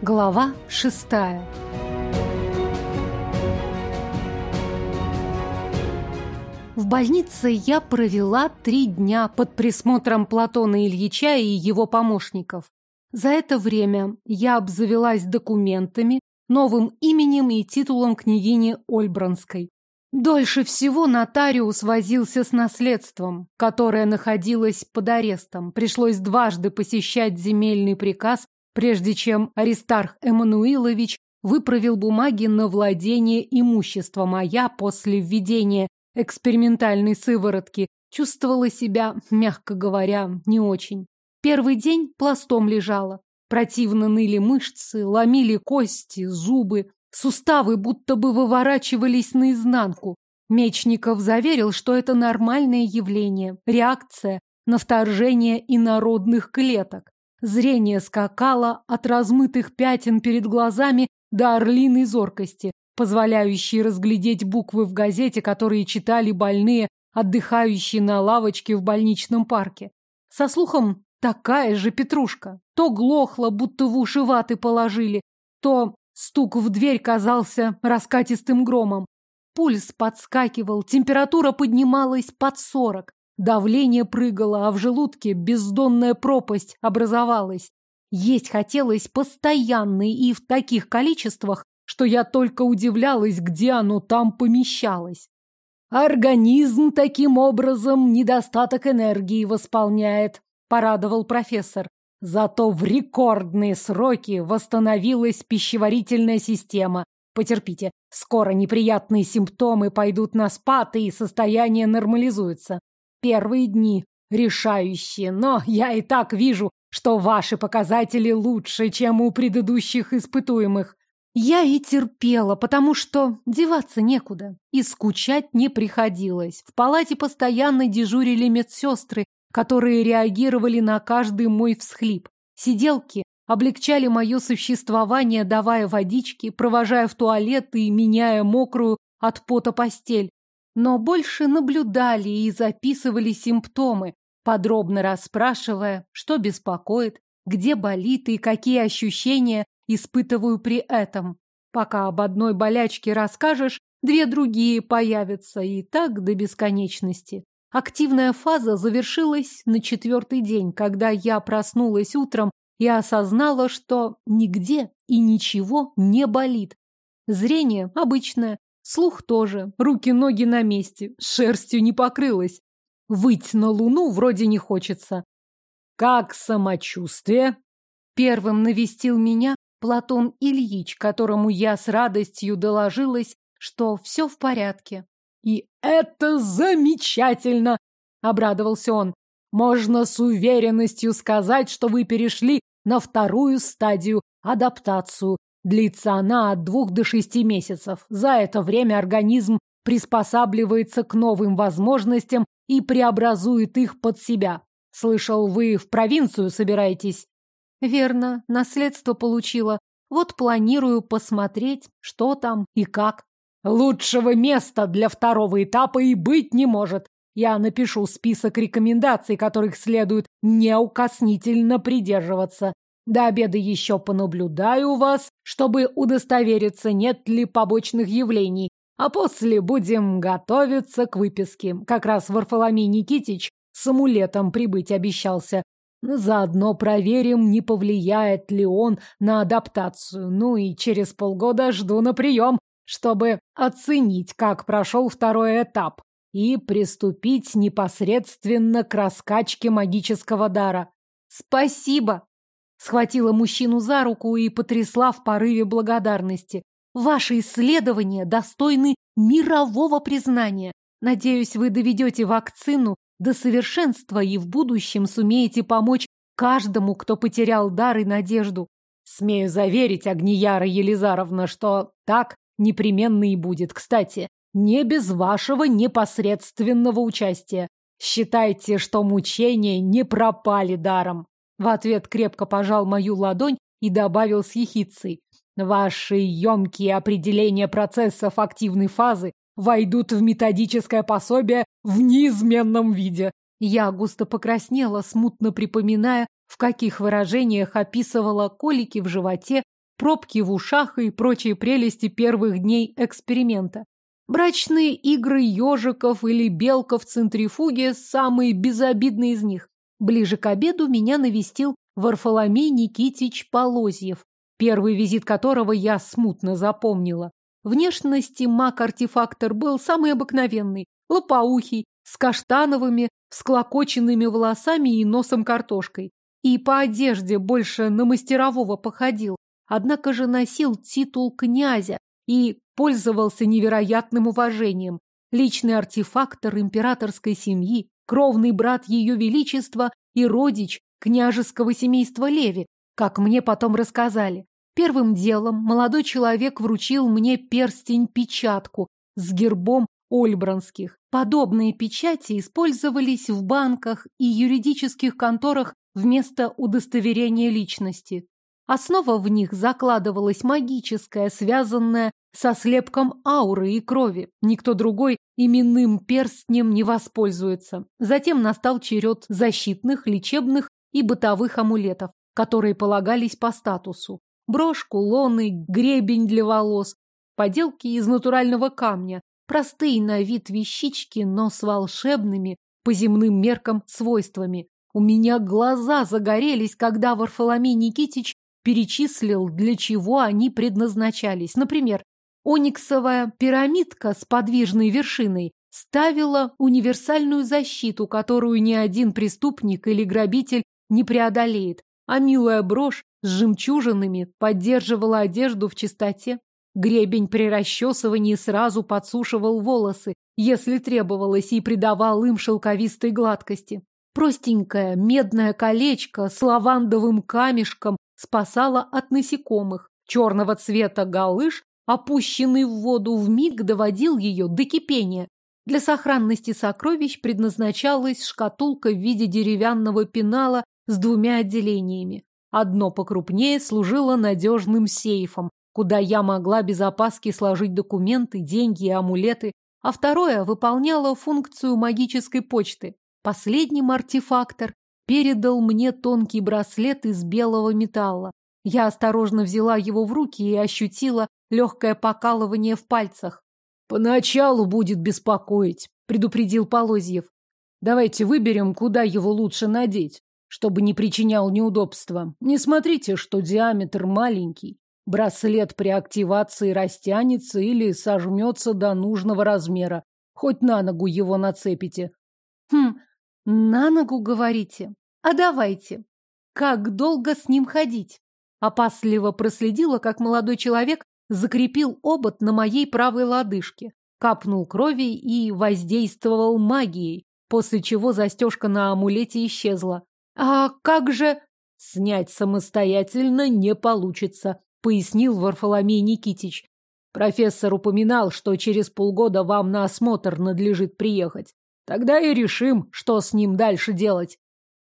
Глава шестая В больнице я провела три дня под присмотром Платона Ильича и его помощников. За это время я обзавелась документами, новым именем и титулом княгини Ольбранской. Дольше всего нотариус возился с наследством, которое находилось под арестом. Пришлось дважды посещать земельный приказ прежде чем Аристарх Эммануилович выправил бумаги на владение имуществом, а я после введения экспериментальной сыворотки чувствовала себя, мягко говоря, не очень. Первый день пластом лежала. Противно ныли мышцы, ломили кости, зубы, суставы будто бы выворачивались наизнанку. Мечников заверил, что это нормальное явление, реакция на вторжение инородных клеток. Зрение скакало от размытых пятен перед глазами до орлиной зоркости, позволяющей разглядеть буквы в газете, которые читали больные, отдыхающие на лавочке в больничном парке. Со слухом такая же петрушка. То глохла, будто в уши ваты положили, то стук в дверь казался раскатистым громом. Пульс подскакивал, температура поднималась под сорок. Давление прыгало, а в желудке бездонная пропасть образовалась. Есть хотелось постоянно и в таких количествах, что я только удивлялась, где оно там помещалось. Организм таким образом недостаток энергии восполняет, порадовал профессор. Зато в рекордные сроки восстановилась пищеварительная система. Потерпите, скоро неприятные симптомы пойдут на спад и состояние нормализуется. Первые дни решающие, но я и так вижу, что ваши показатели лучше, чем у предыдущих испытуемых. Я и терпела, потому что деваться некуда, и скучать не приходилось. В палате постоянно дежурили медсестры, которые реагировали на каждый мой всхлип. Сиделки облегчали мое существование, давая водички, провожая в туалет и меняя мокрую от пота постель но больше наблюдали и записывали симптомы, подробно расспрашивая, что беспокоит, где болит и какие ощущения испытываю при этом. Пока об одной болячке расскажешь, две другие появятся, и так до бесконечности. Активная фаза завершилась на четвертый день, когда я проснулась утром и осознала, что нигде и ничего не болит. Зрение обычное, Слух тоже, руки-ноги на месте, шерстью не покрылась. Выть на луну вроде не хочется. Как самочувствие? Первым навестил меня Платон Ильич, которому я с радостью доложилась, что все в порядке. И это замечательно! Обрадовался он. Можно с уверенностью сказать, что вы перешли на вторую стадию – адаптацию, Длится она от двух до шести месяцев. За это время организм приспосабливается к новым возможностям и преобразует их под себя. Слышал, вы в провинцию собираетесь? Верно, наследство получила. Вот планирую посмотреть, что там и как. Лучшего места для второго этапа и быть не может. Я напишу список рекомендаций, которых следует неукоснительно придерживаться. До обеда еще понаблюдаю вас, чтобы удостовериться, нет ли побочных явлений, а после будем готовиться к выписке. Как раз Варфоломей Никитич с амулетом прибыть обещался. Заодно проверим, не повлияет ли он на адаптацию. Ну и через полгода жду на прием, чтобы оценить, как прошел второй этап, и приступить непосредственно к раскачке магического дара. Спасибо! Схватила мужчину за руку и потрясла в порыве благодарности. Ваши исследования достойны мирового признания. Надеюсь, вы доведете вакцину до совершенства и в будущем сумеете помочь каждому, кто потерял дар и надежду. Смею заверить, Агнияра Елизаровна, что так непременно и будет. Кстати, не без вашего непосредственного участия. Считайте, что мучения не пропали даром. В ответ крепко пожал мою ладонь и добавил с ехицей. Ваши емкие определения процессов активной фазы войдут в методическое пособие в неизменном виде. Я густо покраснела, смутно припоминая, в каких выражениях описывала колики в животе, пробки в ушах и прочие прелести первых дней эксперимента. Брачные игры ежиков или белка в центрифуге – самые безобидные из них. Ближе к обеду меня навестил Варфоломей Никитич Полозьев, первый визит которого я смутно запомнила. Внешности маг-артефактор был самый обыкновенный, лопоухий, с каштановыми, всклокоченными волосами и носом картошкой. И по одежде больше на мастерового походил, однако же носил титул князя и пользовался невероятным уважением. Личный артефактор императорской семьи, кровный брат ее величества и родич княжеского семейства Леви, как мне потом рассказали. Первым делом молодой человек вручил мне перстень-печатку с гербом Ольбранских. Подобные печати использовались в банках и юридических конторах вместо удостоверения личности. Основа в них закладывалась магическая, связанная со слепком ауры и крови. Никто другой именным перстнем не воспользуется. Затем настал черед защитных, лечебных и бытовых амулетов, которые полагались по статусу. Брошь, кулоны, гребень для волос, поделки из натурального камня, простые на вид вещички, но с волшебными, по земным меркам, свойствами. У меня глаза загорелись, когда Варфоломей Никитич перечислил, для чего они предназначались. Например, ониксовая пирамидка с подвижной вершиной ставила универсальную защиту, которую ни один преступник или грабитель не преодолеет, а милая брошь с жемчужинами поддерживала одежду в чистоте. Гребень при расчесывании сразу подсушивал волосы, если требовалось, и придавал им шелковистой гладкости. Простенькое медное колечко с лавандовым камешком спасала от насекомых. Черного цвета галыш, опущенный в воду, вмиг доводил ее до кипения. Для сохранности сокровищ предназначалась шкатулка в виде деревянного пенала с двумя отделениями. Одно покрупнее служило надежным сейфом, куда я могла без опаски сложить документы, деньги и амулеты, а второе выполняло функцию магической почты. Последним артефактор передал мне тонкий браслет из белого металла. Я осторожно взяла его в руки и ощутила легкое покалывание в пальцах. «Поначалу будет беспокоить», — предупредил Полозьев. «Давайте выберем, куда его лучше надеть, чтобы не причинял неудобства. Не смотрите, что диаметр маленький. Браслет при активации растянется или сожмется до нужного размера. Хоть на ногу его нацепите». «Хм, на ногу, говорите? А давайте. Как долго с ним ходить? Опасливо проследила, как молодой человек закрепил обод на моей правой лодыжке, капнул крови и воздействовал магией, после чего застежка на амулете исчезла. А как же... Снять самостоятельно не получится, пояснил Варфоломей Никитич. Профессор упоминал, что через полгода вам на осмотр надлежит приехать. Тогда и решим, что с ним дальше делать.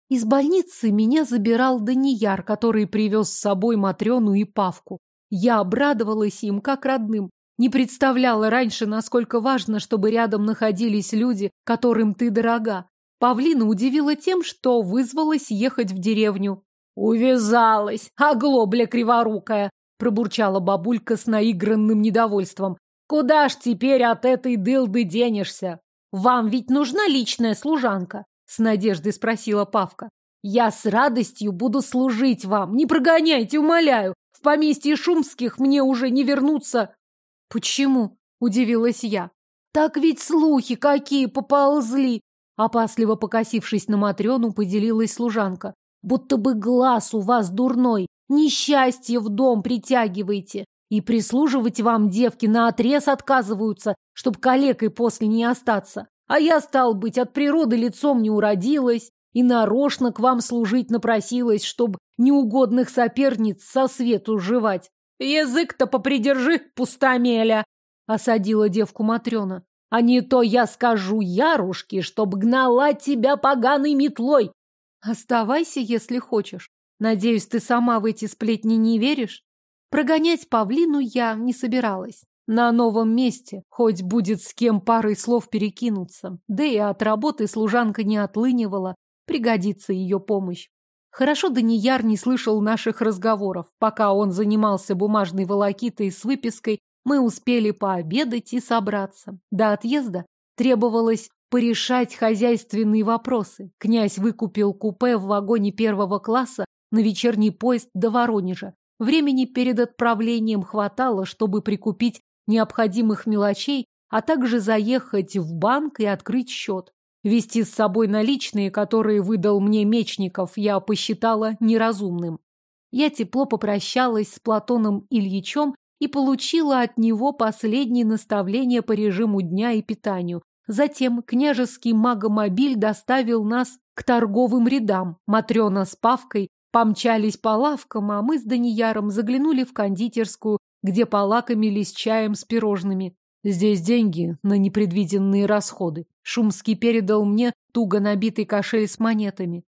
Из больницы меня забирал Данияр, который привез с собой Матрёну и Павку. Я обрадовалась им, как родным. Не представляла раньше, насколько важно, чтобы рядом находились люди, которым ты дорога. Павлина удивила тем, что вызвалась ехать в деревню. «Увязалась, оглобля криворукая!» – пробурчала бабулька с наигранным недовольством. «Куда ж теперь от этой дылды денешься?» «Вам ведь нужна личная служанка?» — с надеждой спросила Павка. «Я с радостью буду служить вам. Не прогоняйте, умоляю. В поместье Шумских мне уже не вернуться». «Почему?» — удивилась я. «Так ведь слухи какие поползли!» Опасливо покосившись на Матрёну, поделилась служанка. «Будто бы глаз у вас дурной. Несчастье в дом притягиваете. И прислуживать вам девки наотрез отказываются, чтоб калекой после не остаться. А я, стал быть, от природы лицом не уродилась и нарочно к вам служить напросилась, чтоб неугодных соперниц со свету жевать. Язык-то попридержи, пустомеля, — осадила девку Матрена. А не то я скажу Ярушке, чтоб гнала тебя поганой метлой. Оставайся, если хочешь. Надеюсь, ты сама в эти сплетни не веришь? Прогонять павлину я не собиралась. На новом месте, хоть будет с кем парой слов перекинуться. Да и от работы служанка не отлынивала, пригодится ее помощь. Хорошо Данияр не слышал наших разговоров. Пока он занимался бумажной волокитой с выпиской, мы успели пообедать и собраться. До отъезда требовалось порешать хозяйственные вопросы. Князь выкупил купе в вагоне первого класса на вечерний поезд до Воронежа. Времени перед отправлением хватало, чтобы прикупить необходимых мелочей, а также заехать в банк и открыть счет. Вести с собой наличные, которые выдал мне Мечников, я посчитала неразумным. Я тепло попрощалась с Платоном Ильичем и получила от него последние наставления по режиму дня и питанию. Затем княжеский магомобиль доставил нас к торговым рядам. Матрена с Павкой помчались по лавкам, а мы с Данияром заглянули в кондитерскую, где полакомились чаем с пирожными. Здесь деньги на непредвиденные расходы. Шумский передал мне туго набитый кошель с монетами.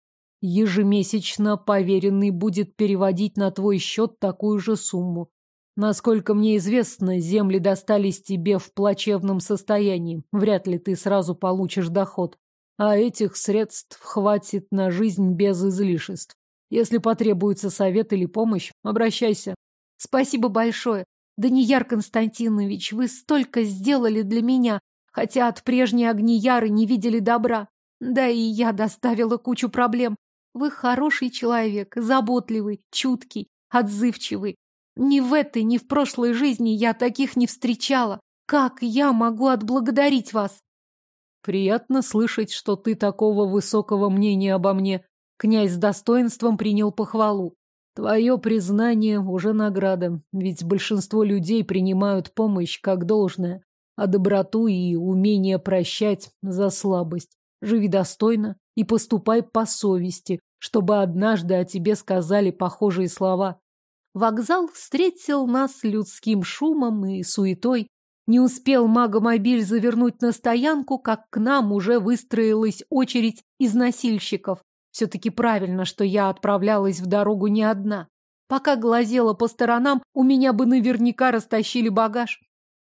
Ежемесячно поверенный будет переводить на твой счет такую же сумму. Насколько мне известно, земли достались тебе в плачевном состоянии. Вряд ли ты сразу получишь доход. А этих средств хватит на жизнь без излишеств. Если потребуется совет или помощь, обращайся. Спасибо большое. Данияр Константинович, вы столько сделали для меня, хотя от прежней Огнияры не видели добра. Да и я доставила кучу проблем. Вы хороший человек, заботливый, чуткий, отзывчивый. Ни в этой, ни в прошлой жизни я таких не встречала. Как я могу отблагодарить вас? Приятно слышать, что ты такого высокого мнения обо мне. Князь с достоинством принял похвалу. Твое признание уже награда, ведь большинство людей принимают помощь как должное, а доброту и умение прощать за слабость. Живи достойно и поступай по совести, чтобы однажды о тебе сказали похожие слова. Вокзал встретил нас людским шумом и суетой. Не успел магомобиль завернуть на стоянку, как к нам уже выстроилась очередь из носильщиков. Все-таки правильно, что я отправлялась в дорогу не одна. Пока глазела по сторонам, у меня бы наверняка растащили багаж.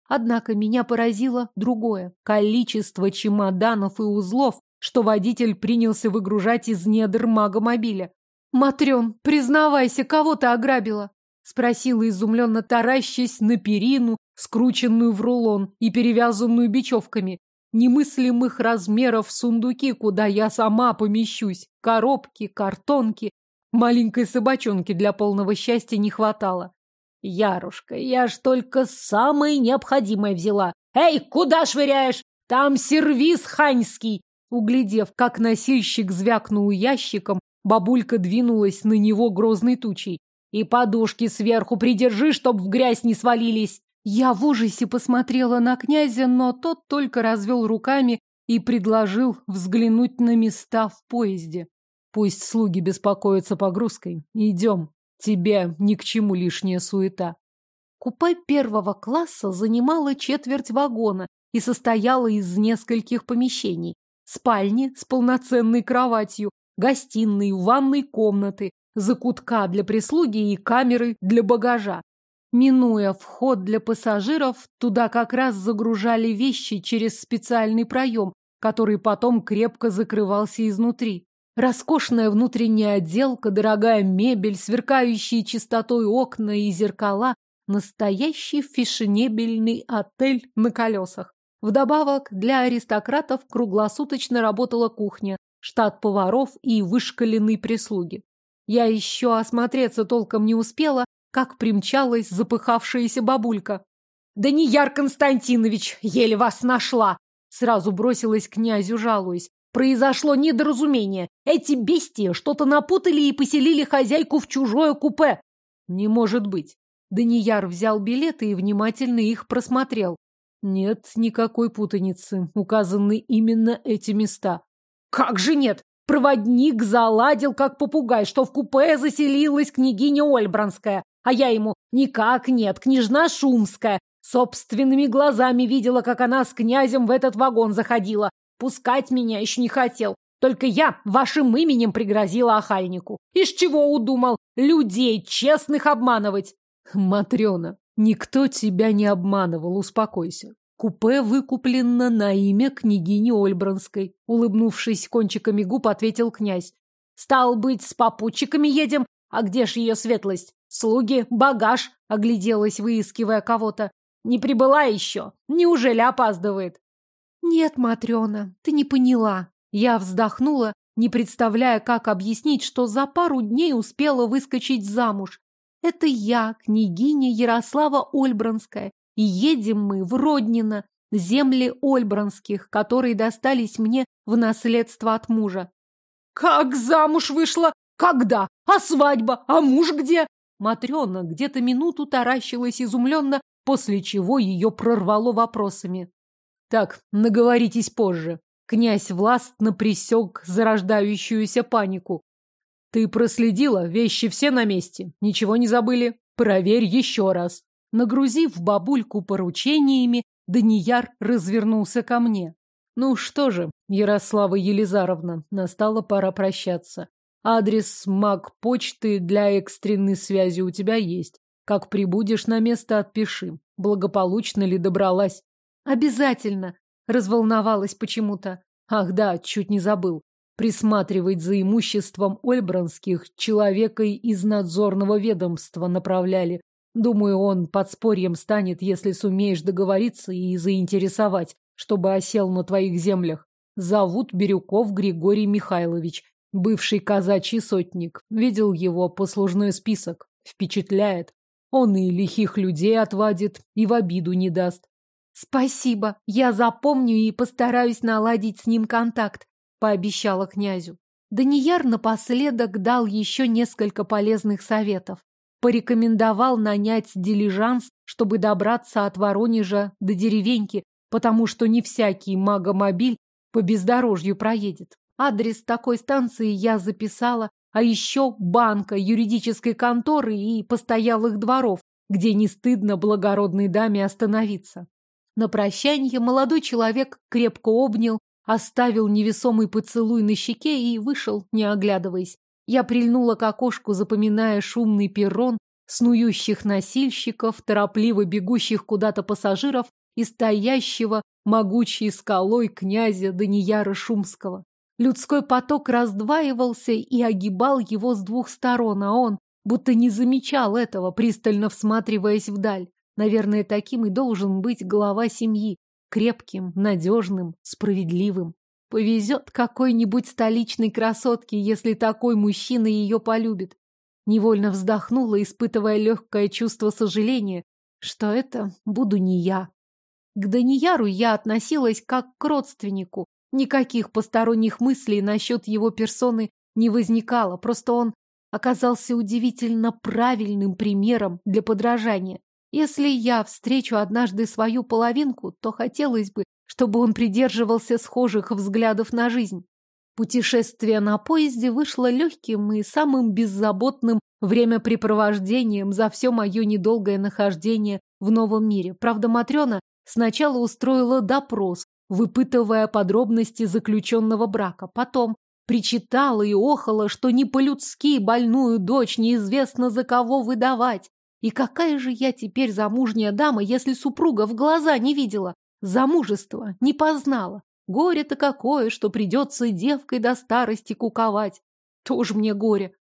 Однако меня поразило другое – количество чемоданов и узлов, что водитель принялся выгружать из недр магомобиля. «Матрен, признавайся, кого ты ограбила?» Спросила изумленно таращась на перину, скрученную в рулон и перевязанную бечевками. Немыслимых размеров сундуки, куда я сама помещусь. Коробки, картонки. Маленькой собачонки для полного счастья не хватало. Ярушка, я ж только самое необходимое взяла. Эй, куда швыряешь? Там сервис ханьский. Углядев, как носильщик звякнул ящиком, бабулька двинулась на него грозной тучей. И подушки сверху придержи, чтоб в грязь не свалились. Я в ужасе посмотрела на князя, но тот только развел руками и предложил взглянуть на места в поезде. Пусть слуги беспокоятся погрузкой. Идем. Тебе ни к чему лишняя суета. Купе первого класса занимало четверть вагона и состояло из нескольких помещений. Спальни с полноценной кроватью, гостиной, ванной комнаты, закутка для прислуги и камеры для багажа. Минуя вход для пассажиров, туда как раз загружали вещи через специальный проем, который потом крепко закрывался изнутри. Роскошная внутренняя отделка, дорогая мебель, сверкающие чистотой окна и зеркала – настоящий фешенебельный отель на колесах. Вдобавок, для аристократов круглосуточно работала кухня, штат поваров и вышкаленной прислуги. Я еще осмотреться толком не успела, как примчалась запыхавшаяся бабулька. «Да не Яр Константинович, еле вас нашла!» Сразу бросилась князю, жалуясь. «Произошло недоразумение. Эти бестии что-то напутали и поселили хозяйку в чужое купе». «Не может быть». Данияр взял билеты и внимательно их просмотрел. Нет никакой путаницы. Указаны именно эти места. «Как же нет? Проводник заладил, как попугай, что в купе заселилась княгиня Ольбранская. А я ему «Никак нет, княжна Шумская». Собственными глазами видела, как она с князем в этот вагон заходила. Пускать меня еще не хотел. Только я вашим именем пригрозила охальнику. Из чего удумал? Людей честных обманывать. Матрена, никто тебя не обманывал, успокойся. Купе выкуплено на имя княгини Ольбранской. Улыбнувшись кончиками губ, ответил князь. Стал быть, с попутчиками едем. А где ж ее светлость? Слуги, багаж, огляделась, выискивая кого-то. Не прибыла еще? Неужели опаздывает? Нет, Матрена, ты не поняла. Я вздохнула, не представляя, как объяснить, что за пару дней успела выскочить замуж. Это я, княгиня Ярослава Ольбранская, и едем мы в Роднино, земли Ольбранских, которые достались мне в наследство от мужа. «Как замуж вышла? Когда? А свадьба? А муж где?» Матрена где-то минуту таращилась изумленно, после чего ее прорвало вопросами. «Так, наговоритесь позже». Князь властно присек зарождающуюся панику. «Ты проследила? Вещи все на месте? Ничего не забыли? Проверь еще раз». Нагрузив бабульку поручениями, Данияр развернулся ко мне. Ну что же, Ярослава Елизаровна, настала пора прощаться. Адрес маг почты для экстренной связи у тебя есть. Как прибудешь на место, отпиши. Благополучно ли добралась? Обязательно. Разволновалась почему-то. Ах да, чуть не забыл. Присматривать за имуществом Ольбранских человека из надзорного ведомства направляли. Думаю, он подспорьем станет, если сумеешь договориться и заинтересовать, чтобы осел на твоих землях. Зовут Бирюков Григорий Михайлович, бывший казачий сотник. Видел его послужной список. Впечатляет. Он и лихих людей отвадит, и в обиду не даст. Спасибо, я запомню и постараюсь наладить с ним контакт, пообещала князю. Данияр напоследок дал еще несколько полезных советов порекомендовал нанять дилижанс, чтобы добраться от Воронежа до деревеньки, потому что не всякий магомобиль по бездорожью проедет. Адрес такой станции я записала, а еще банка, юридической конторы и постоялых дворов, где не стыдно благородной даме остановиться. На прощанье молодой человек крепко обнял, оставил невесомый поцелуй на щеке и вышел, не оглядываясь. Я прильнула к окошку, запоминая шумный перрон, снующих носильщиков, торопливо бегущих куда-то пассажиров и стоящего могучей скалой князя Данияра Шумского. Людской поток раздваивался и огибал его с двух сторон, а он будто не замечал этого, пристально всматриваясь вдаль. Наверное, таким и должен быть глава семьи. Крепким, надежным, справедливым. Повезет какой-нибудь столичной красотке, если такой мужчина ее полюбит. Невольно вздохнула, испытывая легкое чувство сожаления, что это буду не я. К Данияру я относилась как к родственнику. Никаких посторонних мыслей насчет его персоны не возникало, просто он оказался удивительно правильным примером для подражания. Если я встречу однажды свою половинку, то хотелось бы, чтобы он придерживался схожих взглядов на жизнь. Путешествие на поезде вышло легким и самым беззаботным времяпрепровождением за все мое недолгое нахождение в новом мире. Правда, Матрена сначала устроила допрос, выпытывая подробности заключенного брака. Потом причитала и охала, что не по-людски больную дочь неизвестно за кого выдавать. И какая же я теперь замужняя дама, если супруга в глаза не видела? Замужество не познала. Горе-то какое, что придется девкой до старости куковать. Тоже мне горе.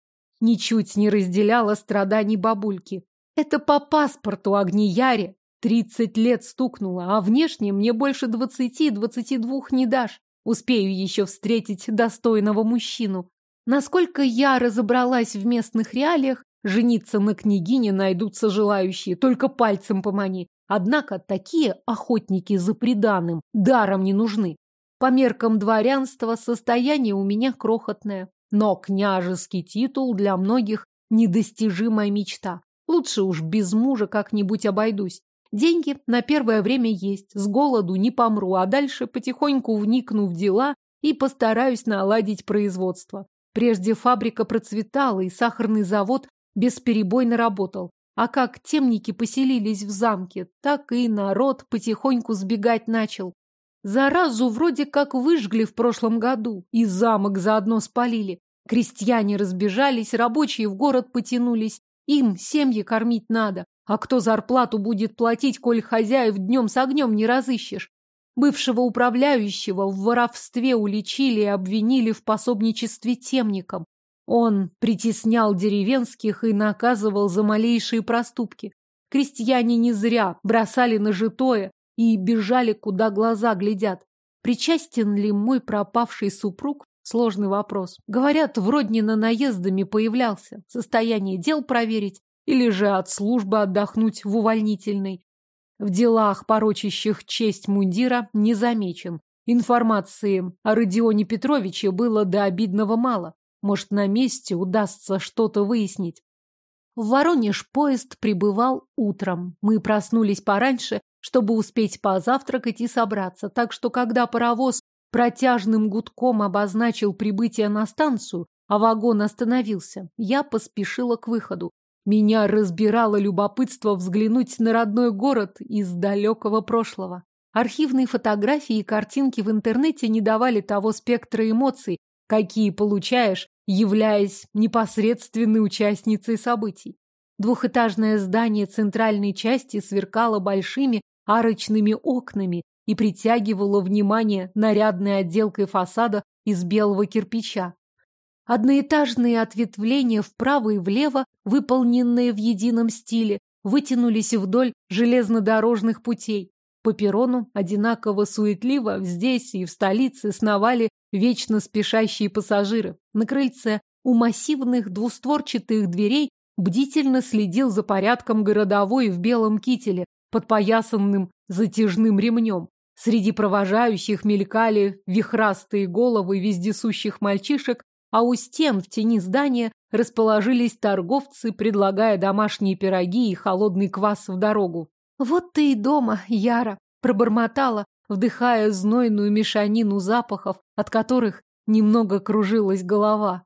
Ничуть не разделяла страданий бабульки. Это по паспорту Агнияре. Тридцать лет стукнуло, а внешне мне больше двадцати-двадцати двух не дашь. Успею еще встретить достойного мужчину. Насколько я разобралась в местных реалиях, жениться на княгине найдутся желающие, только пальцем помани. Однако такие охотники за приданым даром не нужны. По меркам дворянства состояние у меня крохотное, но княжеский титул для многих недостижимая мечта. Лучше уж без мужа как-нибудь обойдусь. Деньги на первое время есть, с голоду не помру, а дальше потихоньку вникну в дела и постараюсь наладить производство. Прежде фабрика процветала, и сахарный завод бесперебойно работал. А как темники поселились в замке, так и народ потихоньку сбегать начал. Заразу вроде как выжгли в прошлом году, и замок заодно спалили. Крестьяне разбежались, рабочие в город потянулись. Им семьи кормить надо. А кто зарплату будет платить, коль хозяев днем с огнем не разыщешь? Бывшего управляющего в воровстве уличили и обвинили в пособничестве темникам. Он притеснял деревенских и наказывал за малейшие проступки. Крестьяне не зря бросали на житое и бежали, куда глаза глядят. Причастен ли мой пропавший супруг? Сложный вопрос. Говорят, в Роднино наездами появлялся. Состояние дел проверить или же от службы отдохнуть в увольнительной. В делах, порочащих честь мундира, не замечен. Информации о Родионе Петровиче было до обидного мало. Может, на месте удастся что-то выяснить. В Воронеж поезд прибывал утром. Мы проснулись пораньше, чтобы успеть позавтракать и собраться, так что когда паровоз протяжным гудком обозначил прибытие на станцию, а вагон остановился, я поспешила к выходу. Меня разбирало любопытство взглянуть на родной город из далекого прошлого. Архивные фотографии и картинки в интернете не давали того спектра эмоций, какие получаешь, являясь непосредственной участницей событий. Двухэтажное здание центральной части сверкало большими арочными окнами и притягивало внимание нарядной отделкой фасада из белого кирпича. Одноэтажные ответвления вправо и влево, выполненные в едином стиле, вытянулись вдоль железнодорожных путей. По перрону одинаково суетливо здесь и в столице сновали вечно спешащие пассажиры. На крыльце у массивных двустворчатых дверей бдительно следил за порядком городовой в белом кителе, подпоясанным затяжным ремнем. Среди провожающих мелькали вихрастые головы вездесущих мальчишек, а у стен в тени здания расположились торговцы, предлагая домашние пироги и холодный квас в дорогу. «Вот ты и дома, Яра!» – пробормотала, вдыхая знойную мешанину запахов, от которых немного кружилась голова.